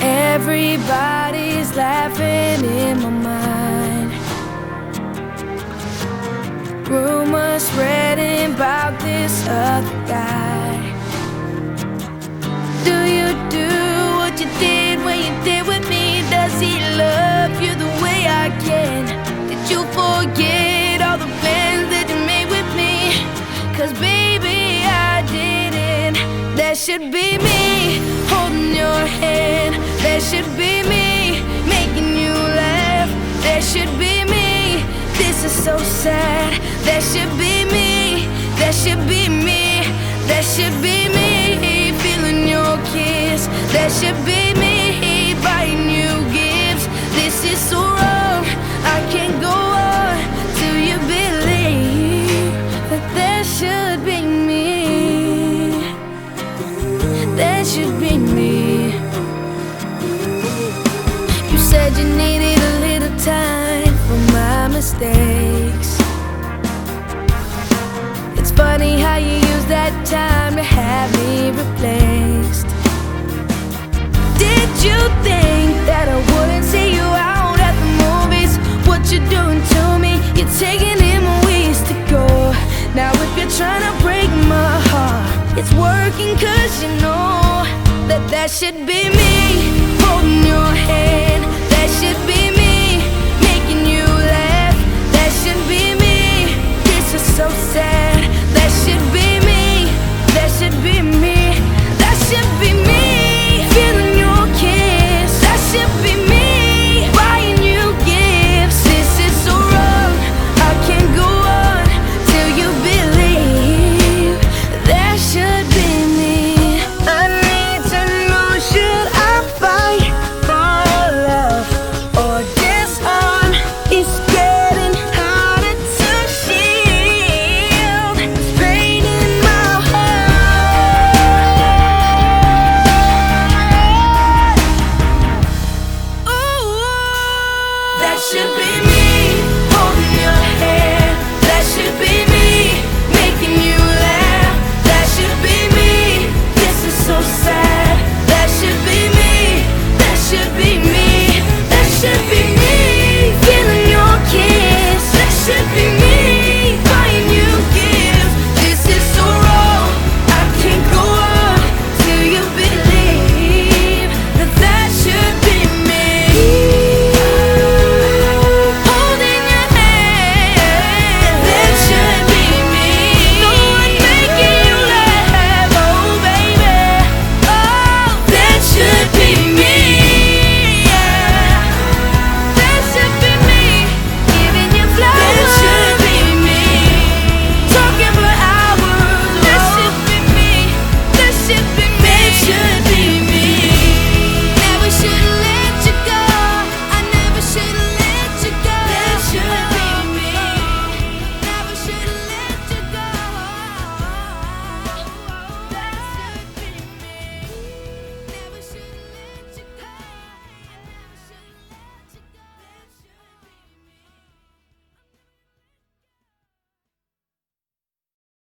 Everybody's laughing in my mind. Rumors spreading about this other should be me holding your hand. That should be me making you laugh. That should be me. This is so sad. That should be me. That should be me. That should be me feeling your kiss. That should be me buying you gifts. This is so You needed a little time for my mistakes. It's funny how you use that time to have me replaced. Did you think that I wouldn't see you out at the movies? What you doing to me? You're taking in my ways to go. Now if you're trying to break my heart, it's working cause you know that that should